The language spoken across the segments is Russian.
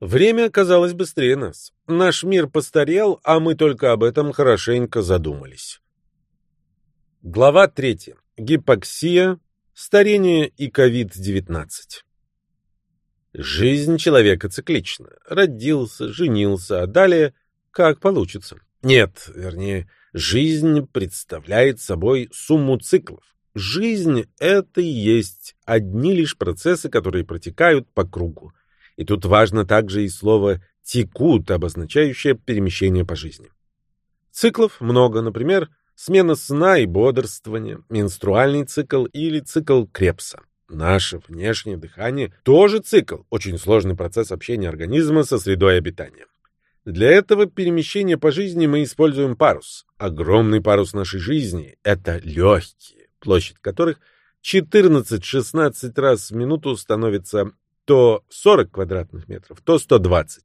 Время казалось быстрее нас. Наш мир постарел, а мы только об этом хорошенько задумались. Глава 3. Гипоксия, старение и COVID-19. Жизнь человека циклична. Родился, женился, а далее как получится. Нет, вернее, жизнь представляет собой сумму циклов. Жизнь — это и есть одни лишь процессы, которые протекают по кругу. И тут важно также и слово «текут», обозначающее перемещение по жизни. Циклов много, например, смена сна и бодрствования, менструальный цикл или цикл Крепса. Наше внешнее дыхание тоже цикл, очень сложный процесс общения организма со средой обитания. Для этого перемещения по жизни мы используем парус. Огромный парус нашей жизни — это легкие, площадь которых 14-16 раз в минуту становится то 40 квадратных метров, то 120.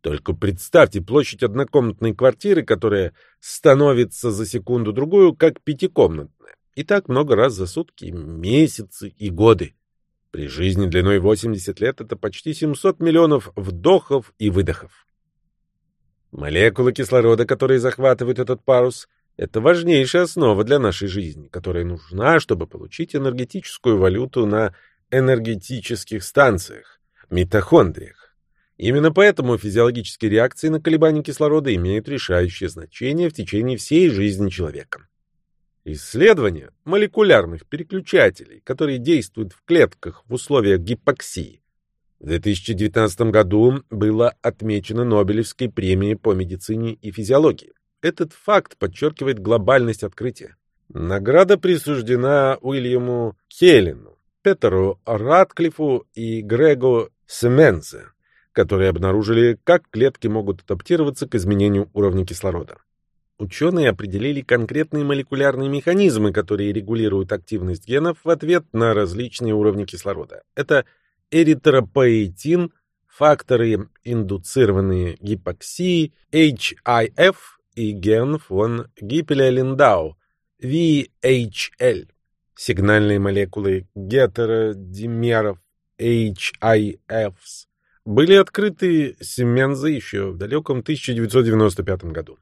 Только представьте площадь однокомнатной квартиры, которая становится за секунду-другую, как пятикомнатная. И так много раз за сутки, месяцы и годы. При жизни длиной 80 лет это почти 700 миллионов вдохов и выдохов. Молекулы кислорода, которые захватывают этот парус, это важнейшая основа для нашей жизни, которая нужна, чтобы получить энергетическую валюту на энергетических станциях, митохондриях. Именно поэтому физиологические реакции на колебания кислорода имеют решающее значение в течение всей жизни человека. Исследования молекулярных переключателей, которые действуют в клетках в условиях гипоксии, в 2019 году было отмечено Нобелевской премией по медицине и физиологии. Этот факт подчеркивает глобальность открытия. Награда присуждена Уильяму Келлину, Петеру Радклифу и Грегу Семензе, которые обнаружили, как клетки могут адаптироваться к изменению уровня кислорода. Ученые определили конкретные молекулярные механизмы, которые регулируют активность генов в ответ на различные уровни кислорода. Это эритропоэтин, факторы, индуцированные гипоксией, HIF и ген фон Гиппеля-Линдау, VHL сигнальные молекулы гетеродимеров HIFs были открыты Симензой еще в далеком 1995 году.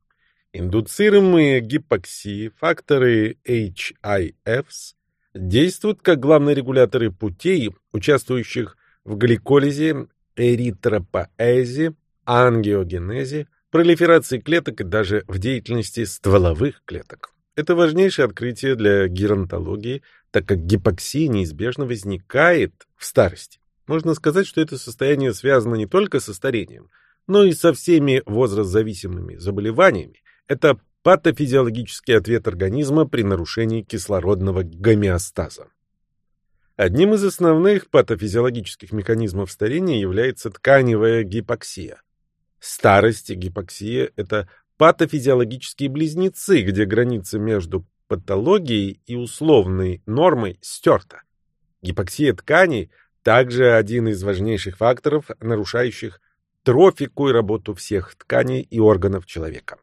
Индуцируемые гипоксии, факторы HIFs, действуют как главные регуляторы путей, участвующих в гликолизе, эритропоэзе, ангиогенезе, пролиферации клеток и даже в деятельности стволовых клеток. Это важнейшее открытие для геронтологии, так как гипоксия неизбежно возникает в старости. Можно сказать, что это состояние связано не только со старением, но и со всеми возрастзависимыми заболеваниями. Это патофизиологический ответ организма при нарушении кислородного гомеостаза. Одним из основных патофизиологических механизмов старения является тканевая гипоксия. Старость и гипоксия – это патофизиологические близнецы, где граница между патологией и условной нормой стерта. Гипоксия тканей также один из важнейших факторов, нарушающих трофику и работу всех тканей и органов человека.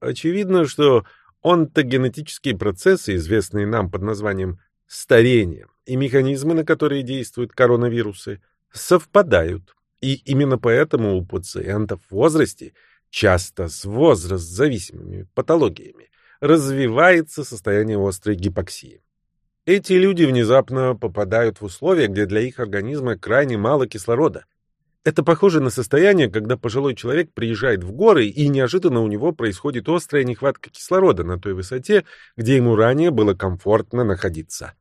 Очевидно, что онтогенетические процессы, известные нам под названием старение, и механизмы, на которые действуют коронавирусы, совпадают. И именно поэтому у пациентов в возрасте – часто с возраст-зависимыми патологиями, развивается состояние острой гипоксии. Эти люди внезапно попадают в условия, где для их организма крайне мало кислорода. Это похоже на состояние, когда пожилой человек приезжает в горы, и неожиданно у него происходит острая нехватка кислорода на той высоте, где ему ранее было комфортно находиться.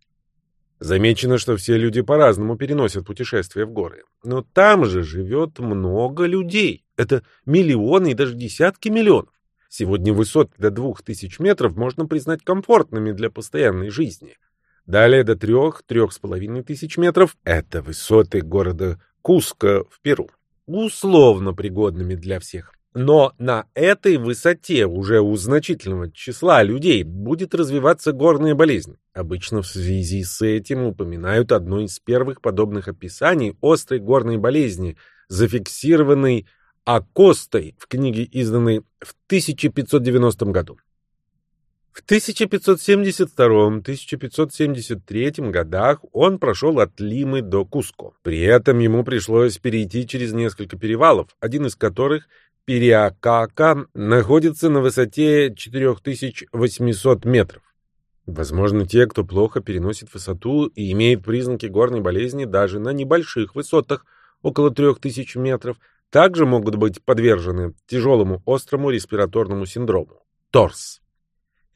Замечено, что все люди по-разному переносят путешествия в горы. Но там же живет много людей. Это миллионы и даже десятки миллионов. Сегодня высоты до двух тысяч метров можно признать комфортными для постоянной жизни. Далее до трех, трех с половиной тысяч метров — это высоты города Куско в Перу. Условно пригодными для всех. Но на этой высоте уже у значительного числа людей будет развиваться горная болезнь. Обычно в связи с этим упоминают одно из первых подобных описаний острой горной болезни, зафиксированной Акостой в книге, изданной в 1590 году. В В 1572-1573 годах он прошел от Лимы до Куско. При этом ему пришлось перейти через несколько перевалов, один из которых Периакака находится на высоте 4800 метров. Возможно, те, кто плохо переносит высоту и имеет признаки горной болезни даже на небольших высотах, около 3000 метров, также могут быть подвержены тяжелому острому респираторному синдрому – ТОРС.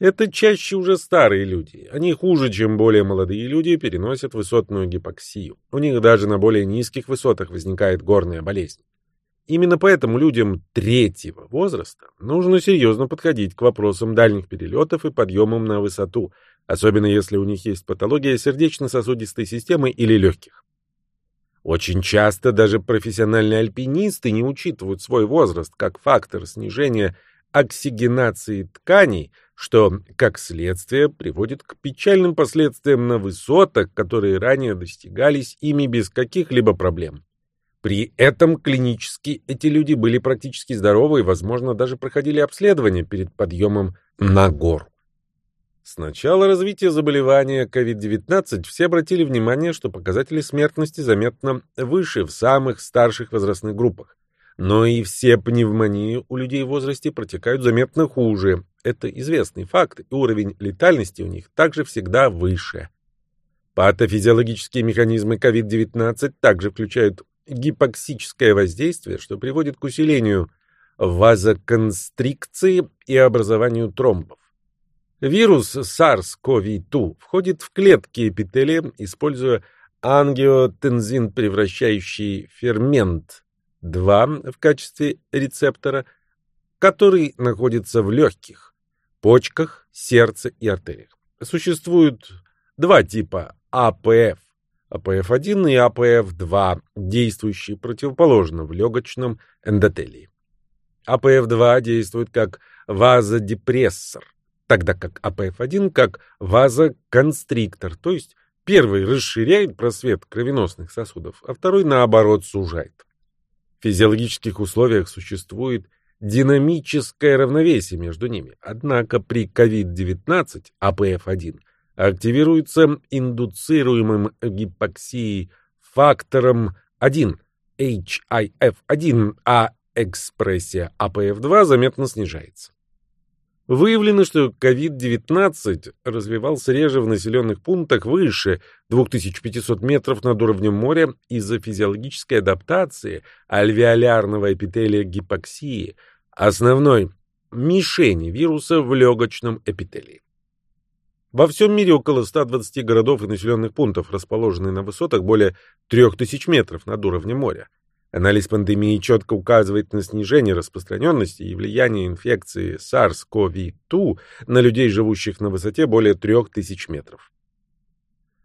Это чаще уже старые люди. Они хуже, чем более молодые люди, переносят высотную гипоксию. У них даже на более низких высотах возникает горная болезнь. Именно поэтому людям третьего возраста нужно серьезно подходить к вопросам дальних перелетов и подъемам на высоту, особенно если у них есть патология сердечно-сосудистой системы или легких. Очень часто даже профессиональные альпинисты не учитывают свой возраст как фактор снижения оксигенации тканей, что, как следствие, приводит к печальным последствиям на высотах, которые ранее достигались ими без каких-либо проблем. При этом клинически эти люди были практически здоровы и, возможно, даже проходили обследование перед подъемом на гору. С начала развития заболевания COVID-19 все обратили внимание, что показатели смертности заметно выше в самых старших возрастных группах. Но и все пневмонии у людей в возрасте протекают заметно хуже. Это известный факт, и уровень летальности у них также всегда выше. Патофизиологические механизмы COVID-19 также включают гипоксическое воздействие, что приводит к усилению вазоконстрикции и образованию тромбов. Вирус SARS-CoV-2 входит в клетки эпителия, используя ангиотензин превращающий фермент 2 в качестве рецептора, который находится в легких, почках, сердце и артериях. Существуют два типа АПФ АПФ-1 и АПФ-2, действующие противоположно в легочном эндотелии. АПФ-2 действует как вазодепрессор, тогда как АПФ-1 как вазоконстриктор, то есть первый расширяет просвет кровеносных сосудов, а второй, наоборот, сужает. В физиологических условиях существует динамическое равновесие между ними, однако при COVID-19 АПФ-1 – активируется индуцируемым гипоксией фактором 1 HIF1, а экспрессия АПФ2 заметно снижается. Выявлено, что COVID-19 развивался реже в населенных пунктах выше 2500 метров над уровнем моря из-за физиологической адаптации альвеолярного эпителия гипоксии, основной мишени вируса в легочном эпителии. Во всем мире около 120 городов и населенных пунктов, расположенные на высотах более 3000 метров над уровнем моря. Анализ пандемии четко указывает на снижение распространенности и влияния инфекции SARS-CoV-2 на людей, живущих на высоте более 3000 метров.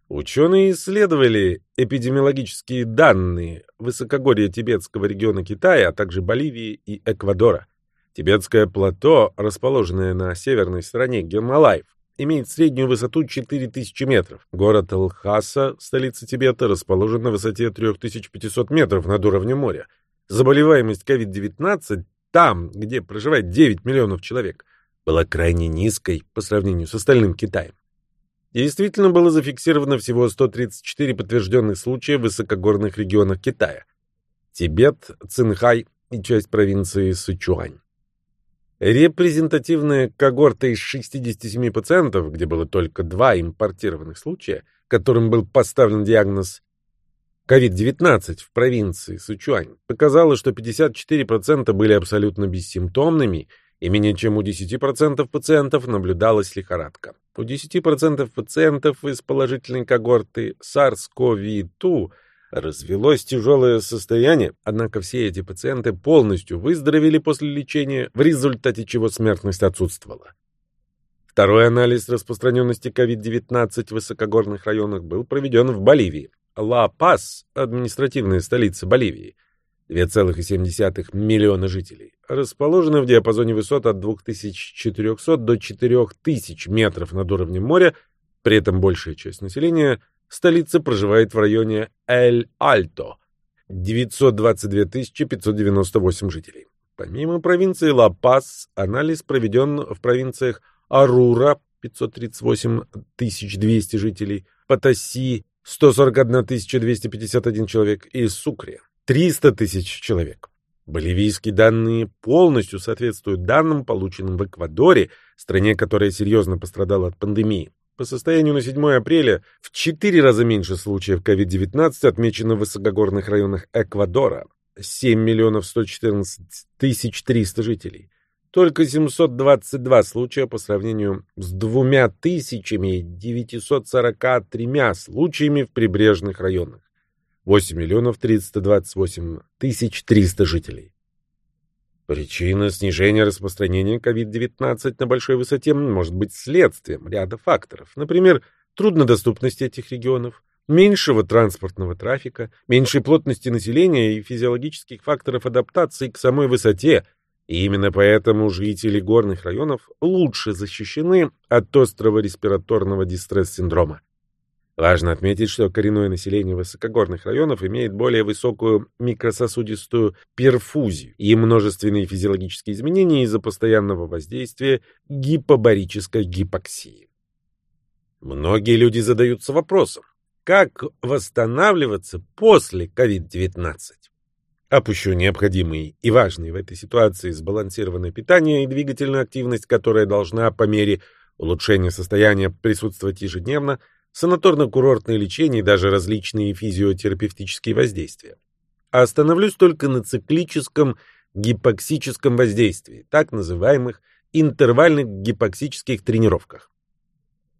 Ученые исследовали эпидемиологические данные высокогорья тибетского региона Китая, а также Боливии и Эквадора. Тибетское плато, расположенное на северной стороне Гималаев, имеет среднюю высоту 4000 метров. Город Лхаса, столица Тибета, расположен на высоте 3500 метров над уровнем моря. Заболеваемость COVID-19 там, где проживает 9 миллионов человек, была крайне низкой по сравнению с остальным Китаем. Действительно было зафиксировано всего 134 подтвержденных случая в высокогорных регионах Китая. Тибет, Цинхай и часть провинции Сычуань. Репрезентативная когорта из 67 пациентов, где было только два импортированных случая, которым был поставлен диагноз COVID-19 в провинции Сычуань, показала, что 54% были абсолютно бессимптомными, и менее чем у 10% пациентов наблюдалась лихорадка. У 10% пациентов из положительной когорты SARS-CoV-2 Развелось тяжелое состояние, однако все эти пациенты полностью выздоровели после лечения, в результате чего смертность отсутствовала. Второй анализ распространенности COVID-19 в высокогорных районах был проведен в Боливии. Ла-Пас, административная столица Боливии, 2,7 миллиона жителей, расположена в диапазоне высот от 2400 до 4000 метров над уровнем моря, при этом большая часть населения – Столица проживает в районе Эль-Альто. 922 598 жителей. Помимо провинции Ла-Пас, анализ проведен в провинциях Арура, 538 200 жителей, Патаси 141 251 человек и Сукре 300 тысяч человек. Боливийские данные полностью соответствуют данным, полученным в Эквадоре, стране, которая серьезно пострадала от пандемии. По состоянию на 7 апреля в 4 раза меньше случаев COVID-19 отмечено в высокогорных районах Эквадора – 7 миллионов 114 тысяч 300 жителей. Только 722 случая по сравнению с 2943 случаями в прибрежных районах. 8 миллионов 328 тысяч 300 жителей. Причина снижения распространения COVID-19 на большой высоте может быть следствием ряда факторов, например, труднодоступности этих регионов, меньшего транспортного трафика, меньшей плотности населения и физиологических факторов адаптации к самой высоте, и именно поэтому жители горных районов лучше защищены от острого респираторного дистресс-синдрома. Важно отметить, что коренное население высокогорных районов имеет более высокую микрососудистую перфузию и множественные физиологические изменения из-за постоянного воздействия гипобарической гипоксии. Многие люди задаются вопросом, как восстанавливаться после COVID-19? Опущу необходимые и важные в этой ситуации сбалансированное питание и двигательная активность, которая должна по мере улучшения состояния присутствовать ежедневно – санаторно-курортное лечение и даже различные физиотерапевтические воздействия. остановлюсь только на циклическом гипоксическом воздействии, так называемых интервальных гипоксических тренировках.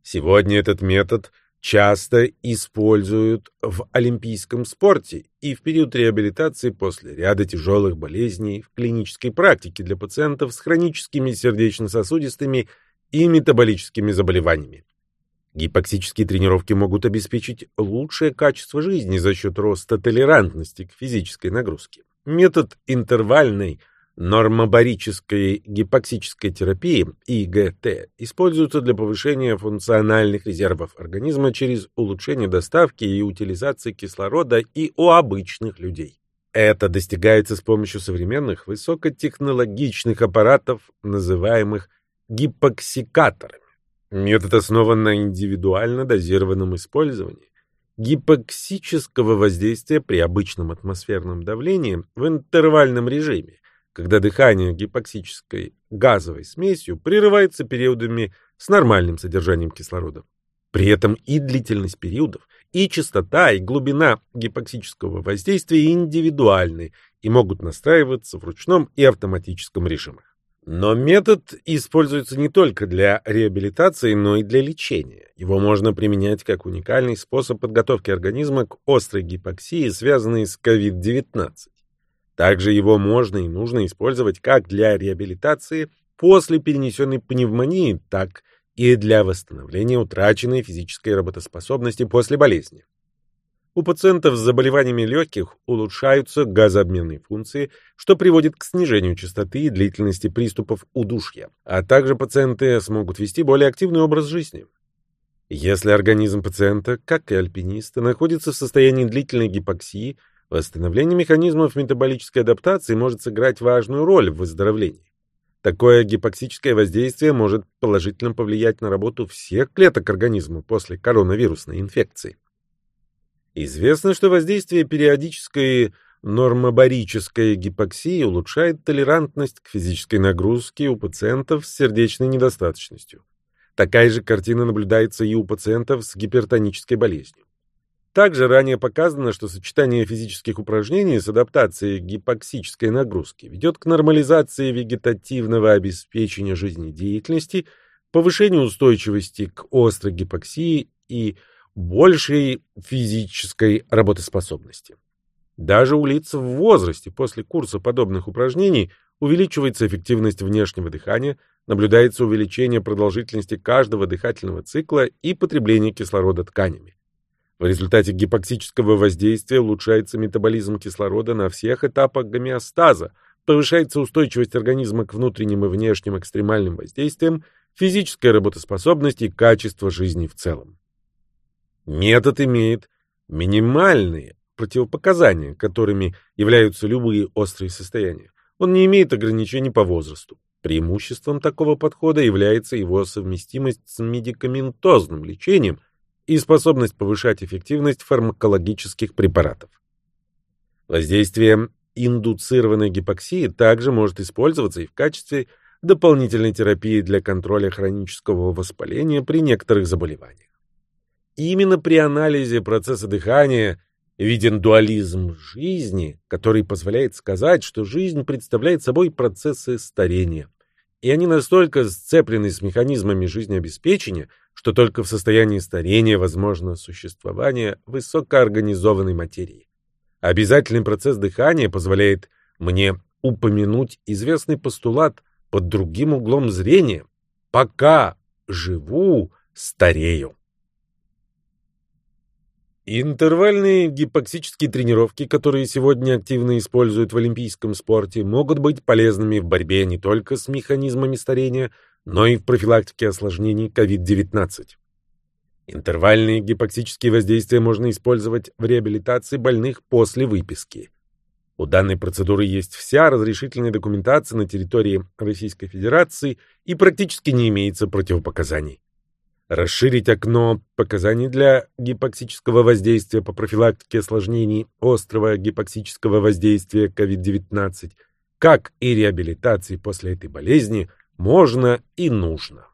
Сегодня этот метод часто используют в олимпийском спорте и в период реабилитации после ряда тяжелых болезней в клинической практике для пациентов с хроническими сердечно-сосудистыми и метаболическими заболеваниями. Гипоксические тренировки могут обеспечить лучшее качество жизни за счет роста толерантности к физической нагрузке. Метод интервальной нормобарической гипоксической терапии ИГТ используется для повышения функциональных резервов организма через улучшение доставки и утилизации кислорода и у обычных людей. Это достигается с помощью современных высокотехнологичных аппаратов, называемых гипоксикаторами. Метод основан на индивидуально дозированном использовании гипоксического воздействия при обычном атмосферном давлении в интервальном режиме, когда дыхание гипоксической газовой смесью прерывается периодами с нормальным содержанием кислорода. При этом и длительность периодов, и частота, и глубина гипоксического воздействия индивидуальны и могут настраиваться в ручном и автоматическом режимах. Но метод используется не только для реабилитации, но и для лечения. Его можно применять как уникальный способ подготовки организма к острой гипоксии, связанной с COVID-19. Также его можно и нужно использовать как для реабилитации после перенесенной пневмонии, так и для восстановления утраченной физической работоспособности после болезни. У пациентов с заболеваниями легких улучшаются газообменные функции, что приводит к снижению частоты и длительности приступов удушья, а также пациенты смогут вести более активный образ жизни. Если организм пациента, как и альпиниста, находится в состоянии длительной гипоксии, восстановление механизмов метаболической адаптации может сыграть важную роль в выздоровлении. Такое гипоксическое воздействие может положительно повлиять на работу всех клеток организма после коронавирусной инфекции. Известно, что воздействие периодической нормобарической гипоксии улучшает толерантность к физической нагрузке у пациентов с сердечной недостаточностью. Такая же картина наблюдается и у пациентов с гипертонической болезнью. Также ранее показано, что сочетание физических упражнений с адаптацией гипоксической нагрузки ведет к нормализации вегетативного обеспечения жизнедеятельности, повышению устойчивости к острой гипоксии и большей физической работоспособности. Даже у лиц в возрасте после курса подобных упражнений увеличивается эффективность внешнего дыхания, наблюдается увеличение продолжительности каждого дыхательного цикла и потребление кислорода тканями. В результате гипоксического воздействия улучшается метаболизм кислорода на всех этапах гомеостаза, повышается устойчивость организма к внутренним и внешним экстремальным воздействиям, физическая работоспособность и качество жизни в целом. Метод имеет минимальные противопоказания, которыми являются любые острые состояния. Он не имеет ограничений по возрасту. Преимуществом такого подхода является его совместимость с медикаментозным лечением и способность повышать эффективность фармакологических препаратов. Воздействие индуцированной гипоксии также может использоваться и в качестве дополнительной терапии для контроля хронического воспаления при некоторых заболеваниях. Именно при анализе процесса дыхания виден дуализм жизни, который позволяет сказать, что жизнь представляет собой процессы старения. И они настолько сцеплены с механизмами жизнеобеспечения, что только в состоянии старения возможно существование высокоорганизованной материи. Обязательный процесс дыхания позволяет мне упомянуть известный постулат под другим углом зрения. Пока живу, старею. Интервальные гипоксические тренировки, которые сегодня активно используют в олимпийском спорте, могут быть полезными в борьбе не только с механизмами старения, но и в профилактике осложнений COVID-19. Интервальные гипоксические воздействия можно использовать в реабилитации больных после выписки. У данной процедуры есть вся разрешительная документация на территории Российской Федерации и практически не имеется противопоказаний расширить окно показаний для гипоксического воздействия по профилактике осложнений острого гипоксического воздействия COVID-19, как и реабилитации после этой болезни, можно и нужно.